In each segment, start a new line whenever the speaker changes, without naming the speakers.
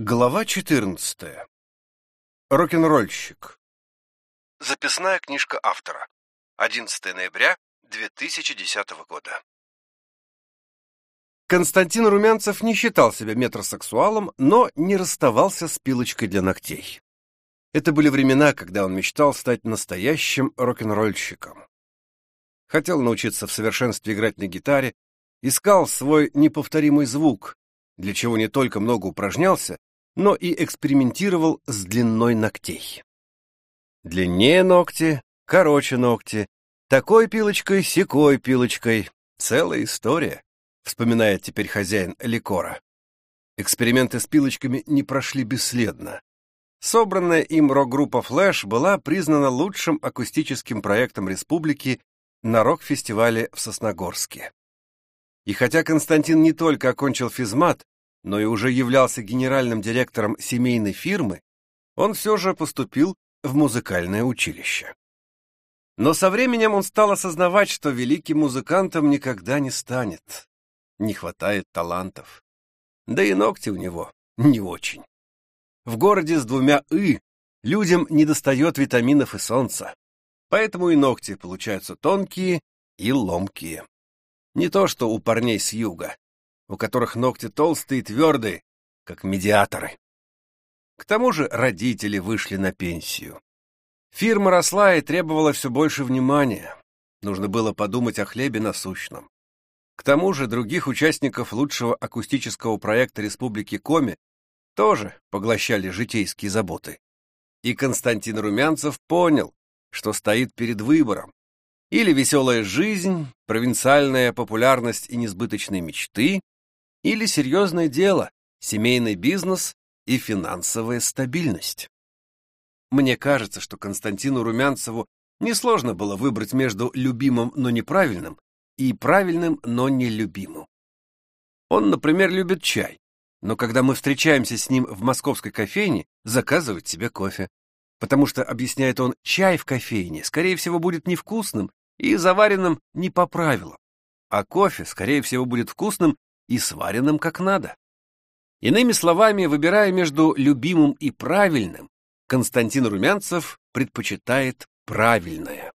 Глава 14. Рок-н-ролльщик. Записная книжка автора. 11 ноября 2010 года. Константин Румянцев не считал себя метросексуалом, но не расставался с пилочкой для ногтей. Это были времена, когда он мечтал стать настоящим рок-н-ролльщиком. Хотел научиться в совершенстве играть на гитаре, искал свой неповторимый звук, для чего не только много упражнялся, но и экспериментировал с длиной ногтей. Длиннее ногти, короче ногти, такой пилочкой, секой пилочкой. Целая история, вспоминает теперь хозяин ликора. Эксперименты с пилочками не прошли бесследно. Собранная им рок-группа Flash была признана лучшим акустическим проектом республики на рок-фестивале в Сосногорске. И хотя Константин не только окончил физмат, но и уже являлся генеральным директором семейной фирмы, он все же поступил в музыкальное училище. Но со временем он стал осознавать, что великим музыкантом никогда не станет. Не хватает талантов. Да и ногти у него не очень. В городе с двумя «ы» людям недостает витаминов и солнца. Поэтому и ногти получаются тонкие и ломкие. Не то, что у парней с юга у которых ногти толстые и твердые, как медиаторы. К тому же родители вышли на пенсию. Фирма росла и требовала все больше внимания. Нужно было подумать о хлебе насущном. К тому же других участников лучшего акустического проекта Республики Коми тоже поглощали житейские заботы. И Константин Румянцев понял, что стоит перед выбором. Или веселая жизнь, провинциальная популярность и несбыточные мечты, или серьезное дело, семейный бизнес и финансовая стабильность. Мне кажется, что Константину Румянцеву несложно было выбрать между любимым, но неправильным и правильным, но нелюбимым. Он, например, любит чай, но когда мы встречаемся с ним в московской кофейне, заказывает себе кофе. Потому что, объясняет он, чай в кофейне, скорее всего, будет невкусным и заваренным не по правилам, а кофе, скорее всего, будет вкусным и сваренным как надо. Иными словами, выбирая между любимым и правильным, Константин Румянцев предпочитает правильное.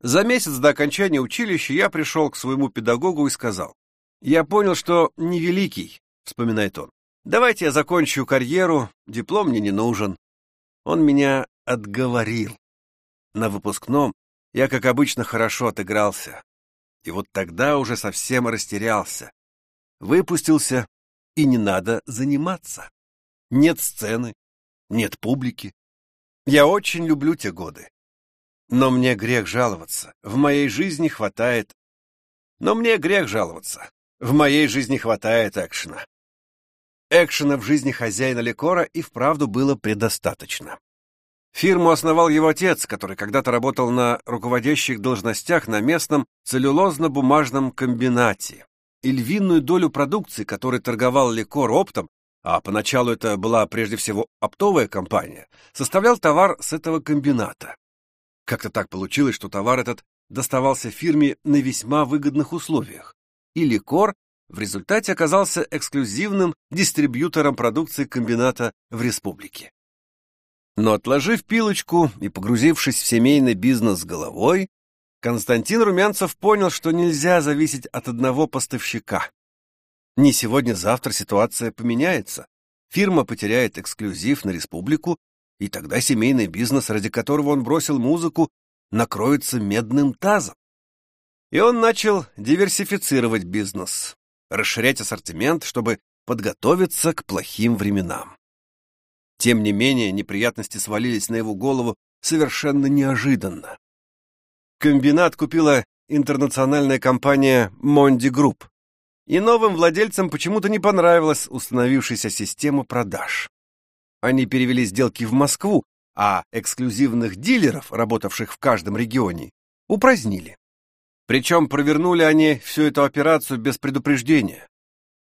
За месяц до окончания училища я пришел к своему педагогу и сказал, «Я понял, что невеликий», — вспоминает он. «Давайте я закончу карьеру, диплом мне не нужен». Он меня отговорил. На выпускном я, как обычно, хорошо отыгрался. И вот тогда уже совсем растерялся выпустился, и не надо заниматься. Нет сцены, нет публики. Я очень люблю те годы. Но мне грех жаловаться. В моей жизни хватает... Но мне грех жаловаться. В моей жизни хватает экшена. Экшена в жизни хозяина Ликора и вправду было предостаточно. Фирму основал его отец, который когда-то работал на руководящих должностях на местном целлюлозно-бумажном комбинате и львиную долю продукции, которой торговал Лекор оптом, а поначалу это была прежде всего оптовая компания, составлял товар с этого комбината. Как-то так получилось, что товар этот доставался фирме на весьма выгодных условиях, и Лекор в результате оказался эксклюзивным дистрибьютором продукции комбината в республике. Но отложив пилочку и погрузившись в семейный бизнес головой, Константин Румянцев понял, что нельзя зависеть от одного поставщика. Не сегодня-завтра ситуация поменяется. Фирма потеряет эксклюзив на республику, и тогда семейный бизнес, ради которого он бросил музыку, накроется медным тазом. И он начал диверсифицировать бизнес, расширять ассортимент, чтобы подготовиться к плохим временам. Тем не менее, неприятности свалились на его голову совершенно неожиданно. Комбинат купила интернациональная компания Mondi Group. И новым владельцам почему-то не понравилась установившаяся система продаж. Они перевели сделки в Москву, а эксклюзивных дилеров, работавших в каждом регионе, упразднили. Причем провернули они всю эту операцию без предупреждения.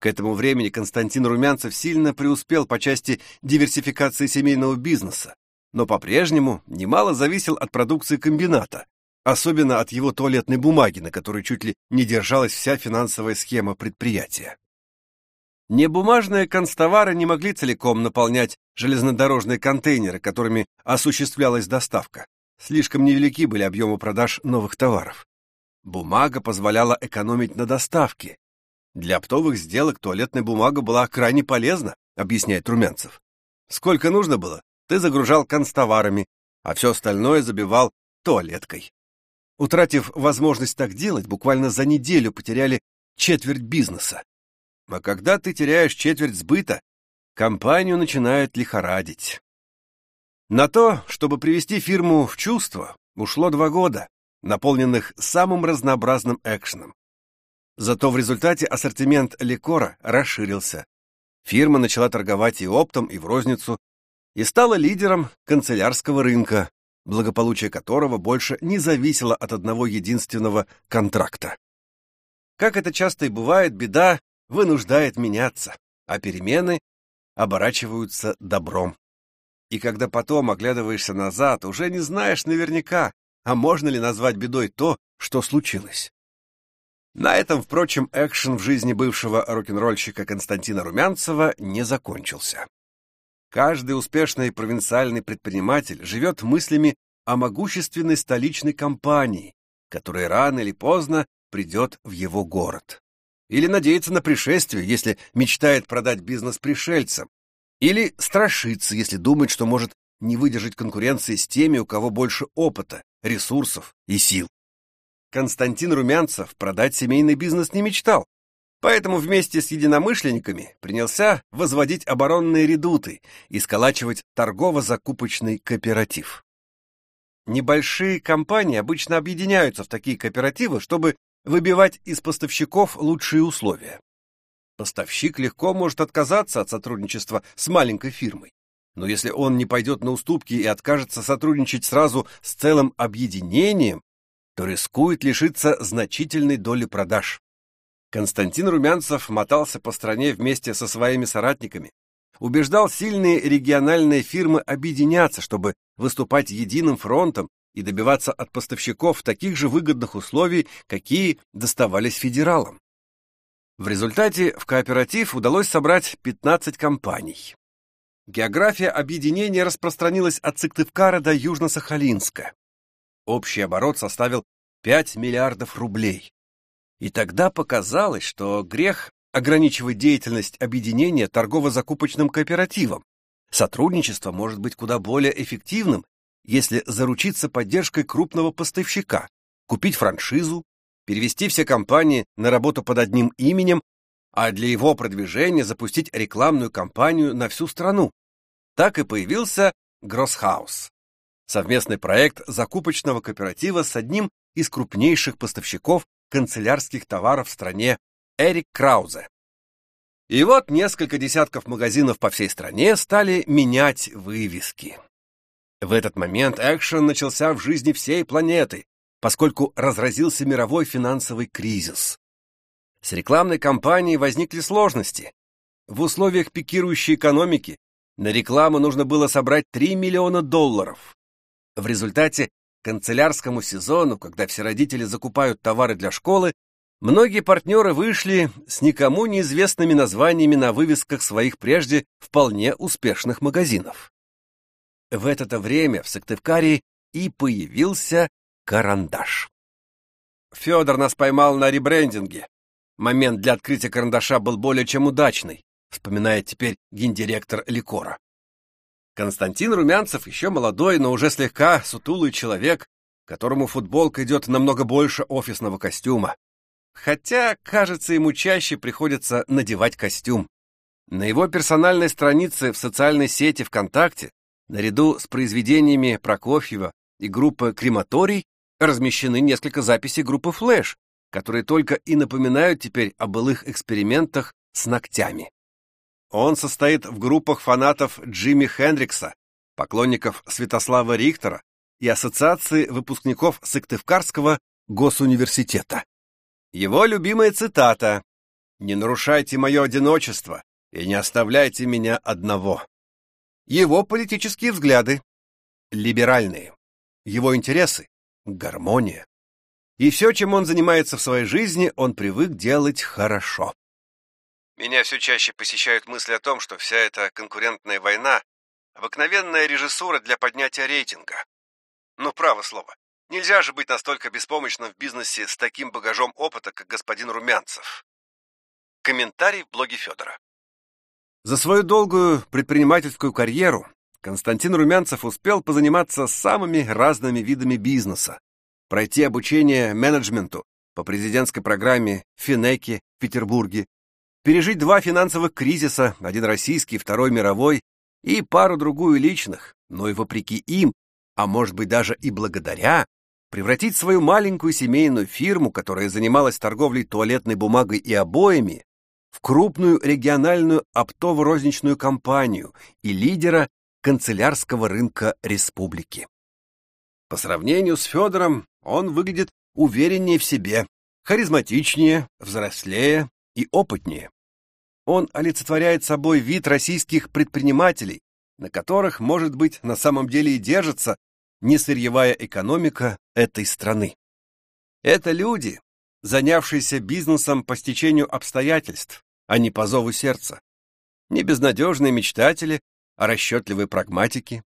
К этому времени Константин Румянцев сильно преуспел по части диверсификации семейного бизнеса, но по-прежнему немало зависел от продукции комбината, особенно от его туалетной бумаги, на которой чуть ли не держалась вся финансовая схема предприятия. Небумажные констовары не могли целиком наполнять железнодорожные контейнеры, которыми осуществлялась доставка. Слишком невелики были объемы продаж новых товаров. Бумага позволяла экономить на доставке. Для оптовых сделок туалетная бумага была крайне полезна, объясняет Румянцев. Сколько нужно было, ты загружал констоварами, а все остальное забивал туалеткой. Утратив возможность так делать, буквально за неделю потеряли четверть бизнеса. А когда ты теряешь четверть сбыта, компанию начинает лихорадить. На то, чтобы привести фирму в чувство, ушло два года, наполненных самым разнообразным экшеном. Зато в результате ассортимент ликора расширился. Фирма начала торговать и оптом, и в розницу, и стала лидером канцелярского рынка, благополучие которого больше не зависело от одного единственного контракта. Как это часто и бывает, беда вынуждает меняться, а перемены оборачиваются добром. И когда потом оглядываешься назад, уже не знаешь наверняка, а можно ли назвать бедой то, что случилось. На этом, впрочем, экшен в жизни бывшего рок-н-ролльщика Константина Румянцева не закончился. Каждый успешный провинциальный предприниматель живет мыслями о могущественной столичной компании, которая рано или поздно придет в его город. Или надеется на пришествие, если мечтает продать бизнес пришельцам. Или страшится, если думает, что может не выдержать конкуренции с теми, у кого больше опыта, ресурсов и сил. Константин Румянцев продать семейный бизнес не мечтал, поэтому вместе с единомышленниками принялся возводить оборонные редуты и сколачивать торгово-закупочный кооператив. Небольшие компании обычно объединяются в такие кооперативы, чтобы выбивать из поставщиков лучшие условия. Поставщик легко может отказаться от сотрудничества с маленькой фирмой. Но если он не пойдет на уступки и откажется сотрудничать сразу с целым объединением, то рискует лишиться значительной доли продаж. Константин Румянцев мотался по стране вместе со своими соратниками, убеждал сильные региональные фирмы объединяться, чтобы выступать единым фронтом и добиваться от поставщиков таких же выгодных условий, какие доставались федералам. В результате в кооператив удалось собрать 15 компаний. География объединения распространилась от Сыктывкара до Южно-Сахалинска. Общий оборот составил 5 миллиардов рублей. И тогда показалось, что грех ограничивать деятельность объединения торгово-закупочным кооперативом. Сотрудничество может быть куда более эффективным, если заручиться поддержкой крупного поставщика, купить франшизу, перевести все компании на работу под одним именем, а для его продвижения запустить рекламную кампанию на всю страну. Так и появился Гроссхаус, совместный проект закупочного кооператива с одним из крупнейших поставщиков канцелярских товаров в стране Эрик Краузе. И вот несколько десятков магазинов по всей стране стали менять вывески. В этот момент экшен начался в жизни всей планеты, поскольку разразился мировой финансовый кризис. С рекламной кампанией возникли сложности. В условиях пикирующей экономики на рекламу нужно было собрать 3 миллиона долларов. В результате канцелярскому сезону, когда все родители закупают товары для школы, многие партнеры вышли с никому неизвестными названиями на вывесках своих прежде вполне успешных магазинов. В это время в Сыктывкаре и появился карандаш. Федор нас поймал на ребрендинге. Момент для открытия карандаша был более чем удачный, вспоминает теперь гендиректор Ликора. Константин Румянцев еще молодой, но уже слегка сутулый человек, которому футболка идет намного больше офисного костюма. Хотя, кажется, ему чаще приходится надевать костюм. На его персональной странице в социальной сети ВКонтакте, наряду с произведениями Прокофьева и группы «Крематорий», размещены несколько записей группы «Флэш», которые только и напоминают теперь о былых экспериментах с ногтями. Он состоит в группах фанатов Джимми Хендрикса, поклонников Святослава Рихтера и ассоциации выпускников Сыктывкарского госуниверситета. Его любимая цитата «Не нарушайте мое одиночество и не оставляйте меня одного». Его политические взгляды либеральные, его интересы гармония. И все, чем он занимается в своей жизни, он привык делать хорошо. Меня все чаще посещают мысли о том, что вся эта конкурентная война — обыкновенная режиссура для поднятия рейтинга. Ну, право слово, нельзя же быть настолько беспомощным в бизнесе с таким багажом опыта, как господин Румянцев. Комментарий в блоге Федора. За свою долгую предпринимательскую карьеру Константин Румянцев успел позаниматься самыми разными видами бизнеса, пройти обучение менеджменту по президентской программе Финеки в Петербурге, пережить два финансовых кризиса, один российский, второй мировой, и пару-другую личных, но и вопреки им, а может быть даже и благодаря, превратить свою маленькую семейную фирму, которая занималась торговлей туалетной бумагой и обоями, в крупную региональную оптово-розничную компанию и лидера канцелярского рынка республики. По сравнению с Федором, он выглядит увереннее в себе, харизматичнее, взрослее и опытнее. Он олицетворяет собой вид российских предпринимателей, на которых, может быть, на самом деле и держится несырьевая экономика этой страны. Это люди, занявшиеся бизнесом по стечению обстоятельств, а не по зову сердца. Не безнадежные мечтатели, а расчетливые прагматики.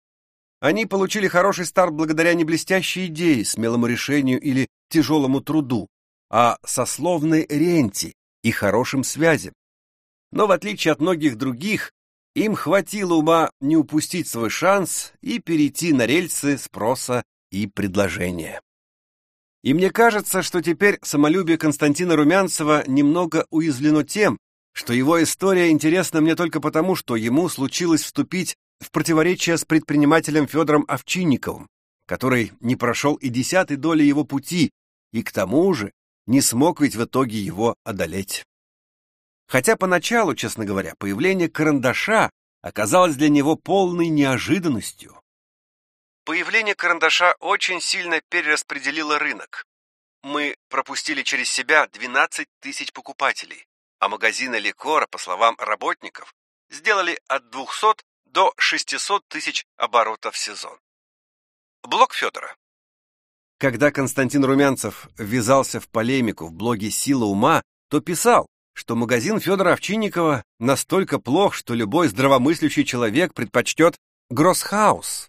Они получили хороший старт благодаря не блестящей идее, смелому решению или тяжелому труду, а сословной ренте и хорошим связям. Но в отличие от многих других, им хватило ума не упустить свой шанс и перейти на рельсы спроса и предложения. И мне кажется, что теперь самолюбие Константина Румянцева немного уязвлено тем, что его история интересна мне только потому, что ему случилось вступить в противоречие с предпринимателем Федором Овчинниковым, который не прошел и десятой доли его пути, и к тому же не смог ведь в итоге его одолеть. Хотя поначалу, честно говоря, появление карандаша оказалось для него полной неожиданностью. Появление карандаша очень сильно перераспределило рынок. Мы пропустили через себя 12 тысяч покупателей, а магазины Ликора, по словам работников, сделали от 200 до 600 тысяч оборотов в сезон. Блог Федора. Когда Константин Румянцев ввязался в полемику в блоге «Сила ума», то писал, что магазин Федора Овчинникова настолько плох, что любой здравомыслящий человек предпочтет Гроссхаус.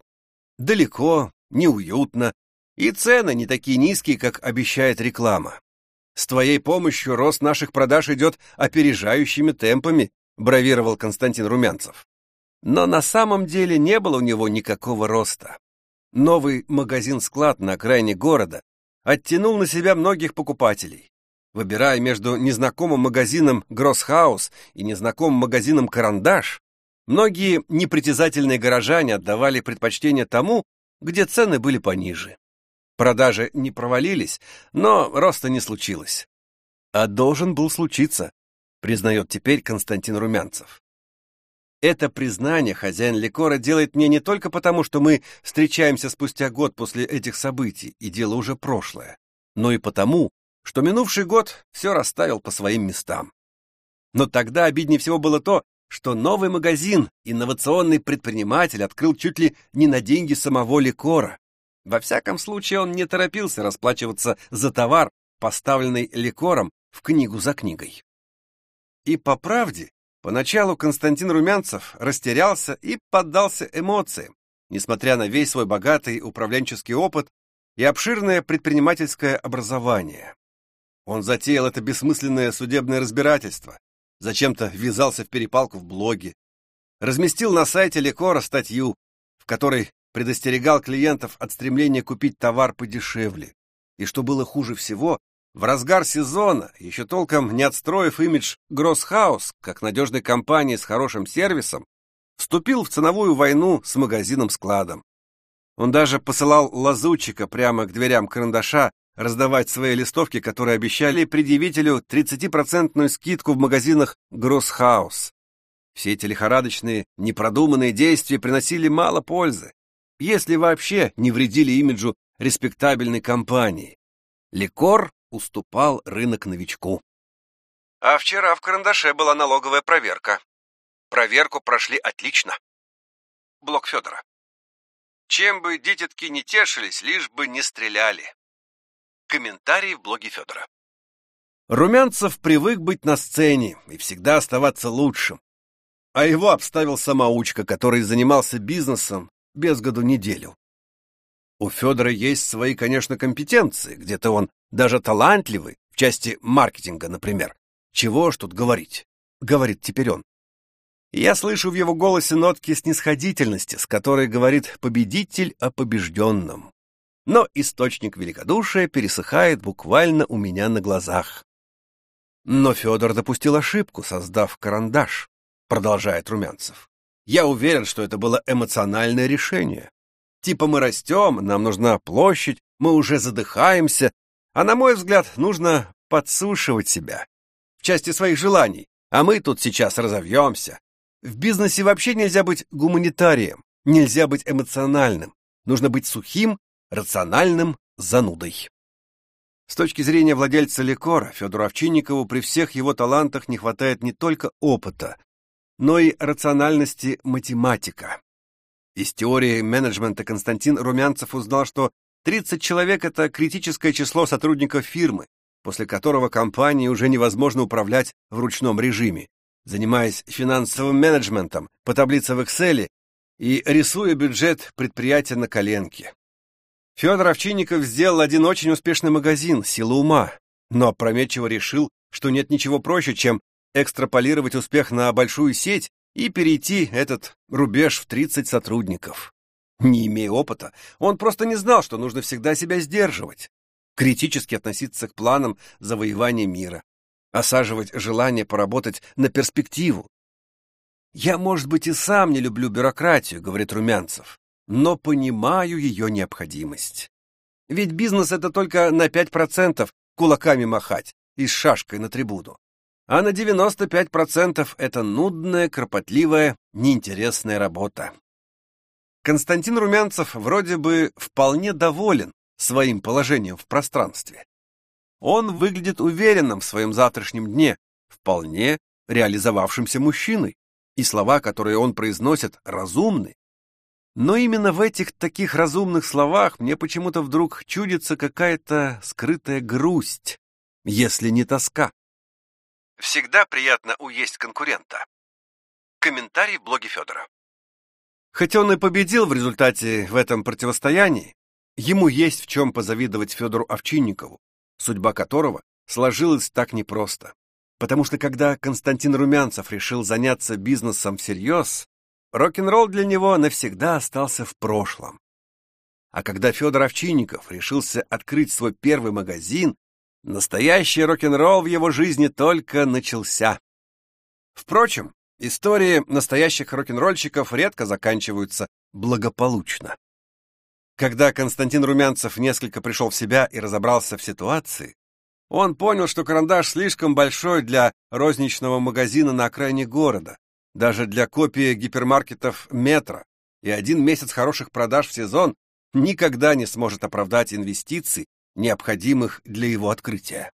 Далеко, неуютно, и цены не такие низкие, как обещает реклама. С твоей помощью рост наших продаж идет опережающими темпами, бравировал Константин Румянцев. Но на самом деле не было у него никакого роста. Новый магазин-склад на окраине города оттянул на себя многих покупателей. Выбирая между незнакомым магазином Гроссхаус и незнакомым магазином Карандаш, многие непритязательные горожане отдавали предпочтение тому, где цены были пониже. Продажи не провалились, но роста не случилось. А должен был случиться, признает теперь Константин Румянцев. Это признание хозяин Ликора делает мне не только потому, что мы встречаемся спустя год после этих событий, и дело уже прошлое, но и потому, что минувший год все расставил по своим местам. Но тогда обиднее всего было то, что новый магазин инновационный предприниматель открыл чуть ли не на деньги самого Ликора. Во всяком случае, он не торопился расплачиваться за товар, поставленный Ликором в книгу за книгой. И по правде, Поначалу Константин Румянцев растерялся и поддался эмоциям, несмотря на весь свой богатый управленческий опыт и обширное предпринимательское образование. Он затеял это бессмысленное судебное разбирательство, зачем-то ввязался в перепалку в блоге, разместил на сайте Лекора статью, в которой предостерегал клиентов от стремления купить товар подешевле. И что было хуже всего, в разгар сезона, еще толком не отстроив имидж Гроссхаус как надежной компании с хорошим сервисом, вступил в ценовую войну с магазином-складом. Он даже посылал лазутчика прямо к дверям карандаша раздавать свои листовки, которые обещали предъявителю 30% скидку в магазинах Гроссхаус. Все эти лихорадочные, непродуманные действия приносили мало пользы, если вообще не вредили имиджу респектабельной компании. Ликор уступал рынок новичку. А вчера в Карандаше была налоговая проверка. Проверку прошли отлично. Блок Федора. Чем бы дитятки не тешились, лишь бы не стреляли. Комментарий в блоге Федора. Румянцев привык быть на сцене и всегда оставаться лучшим. А его обставил самоучка, который занимался бизнесом без году неделю. У Федора есть свои, конечно, компетенции, где-то он даже талантливый, в части маркетинга, например. Чего ж тут говорить, говорит теперь он. Я слышу в его голосе нотки снисходительности, с которой говорит победитель о побежденном. Но источник великодушия пересыхает буквально у меня на глазах. Но Федор допустил ошибку, создав карандаш, продолжает Румянцев. Я уверен, что это было эмоциональное решение. Типа мы растем, нам нужна площадь, мы уже задыхаемся, а на мой взгляд, нужно подсушивать себя в части своих желаний, а мы тут сейчас разовьемся. В бизнесе вообще нельзя быть гуманитарием, нельзя быть эмоциональным, нужно быть сухим, рациональным занудой. С точки зрения владельца Лекора, Федору Овчинникову при всех его талантах не хватает не только опыта, но и рациональности математика. Из теории менеджмента Константин Румянцев узнал, что 30 человек – это критическое число сотрудников фирмы, после которого компании уже невозможно управлять в ручном режиме, занимаясь финансовым менеджментом по таблице в Excel и рисуя бюджет предприятия на коленке. Федор Овчинников сделал один очень успешный магазин «Сила ума», но опрометчиво решил, что нет ничего проще, чем экстраполировать успех на большую сеть и перейти этот рубеж в 30 сотрудников. Не имея опыта, он просто не знал, что нужно всегда себя сдерживать, критически относиться к планам завоевания мира, осаживать желание поработать на перспективу. «Я, может быть, и сам не люблю бюрократию», — говорит Румянцев, «но понимаю ее необходимость. Ведь бизнес — это только на 5% кулаками махать и с шашкой на трибуну а на 95% это нудная, кропотливая, неинтересная работа. Константин Румянцев вроде бы вполне доволен своим положением в пространстве. Он выглядит уверенным в своем завтрашнем дне, вполне реализовавшимся мужчиной, и слова, которые он произносит, разумны. Но именно в этих таких разумных словах мне почему-то вдруг чудится какая-то скрытая грусть, если не тоска. Всегда приятно уесть конкурента. Комментарий в блоге Федора. Хоть он и победил в результате в этом противостоянии, ему есть в чем позавидовать Федору Овчинникову, судьба которого сложилась так непросто. Потому что когда Константин Румянцев решил заняться бизнесом всерьез, рок-н-ролл для него навсегда остался в прошлом. А когда Федор Овчинников решился открыть свой первый магазин, Настоящий рок-н-ролл в его жизни только начался. Впрочем, истории настоящих рок-н-ролльщиков редко заканчиваются благополучно. Когда Константин Румянцев несколько пришел в себя и разобрался в ситуации, он понял, что карандаш слишком большой для розничного магазина на окраине города, даже для копии гипермаркетов «Метро», и один месяц хороших продаж в сезон никогда не сможет оправдать инвестиций, необходимых для его открытия.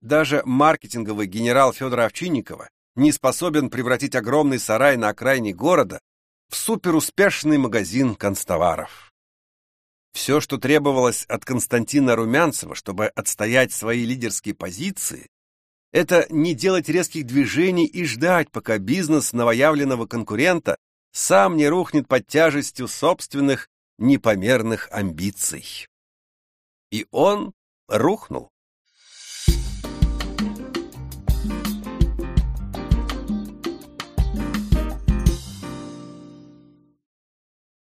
Даже маркетинговый генерал Федора Овчинникова не способен превратить огромный сарай на окраине города в суперуспешный магазин констоваров. Все, что требовалось от Константина Румянцева, чтобы отстоять свои лидерские позиции, это не делать резких движений и ждать, пока бизнес новоявленного конкурента сам не рухнет под тяжестью собственных непомерных амбиций. И он рухнул.